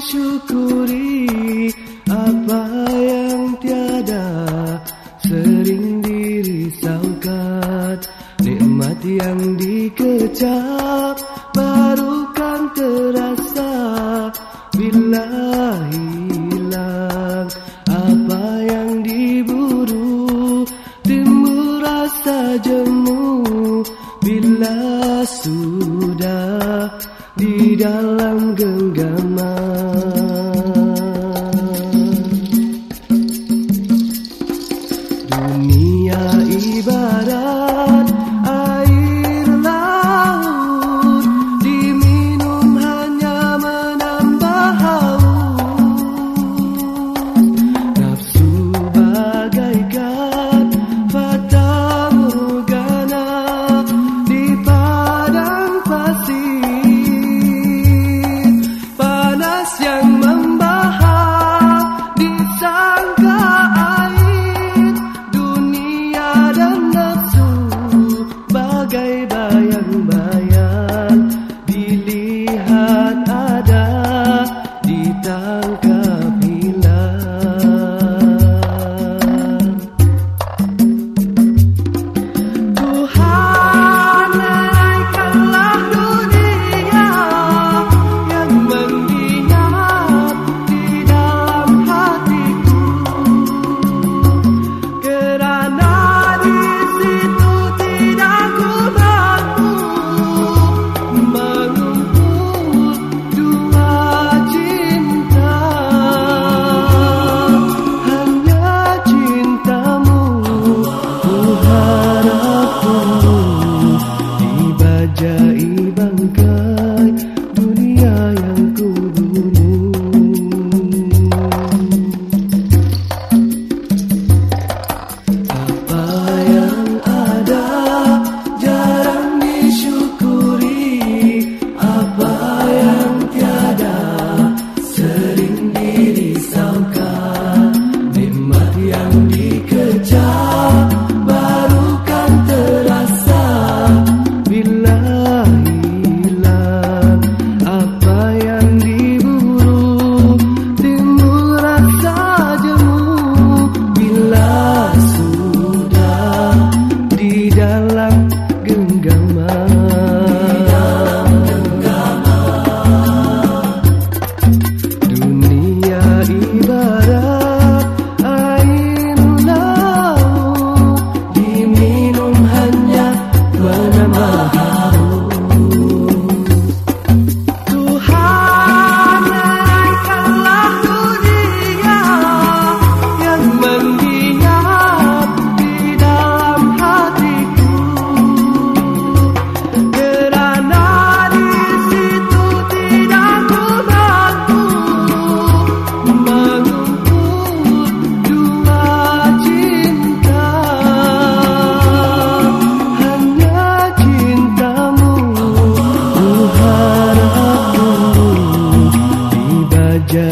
syukuri apa yang tiada. Sering dirisaukan Nikmat yang dikecap Baru kan terasa. Bila hilang Apa yang diburu Timbul rasa jemu. Bila sudah di dalam genggaman. Dunia ibadah jalan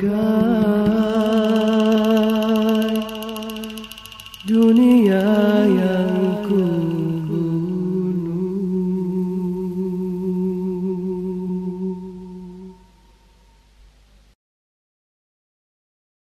good.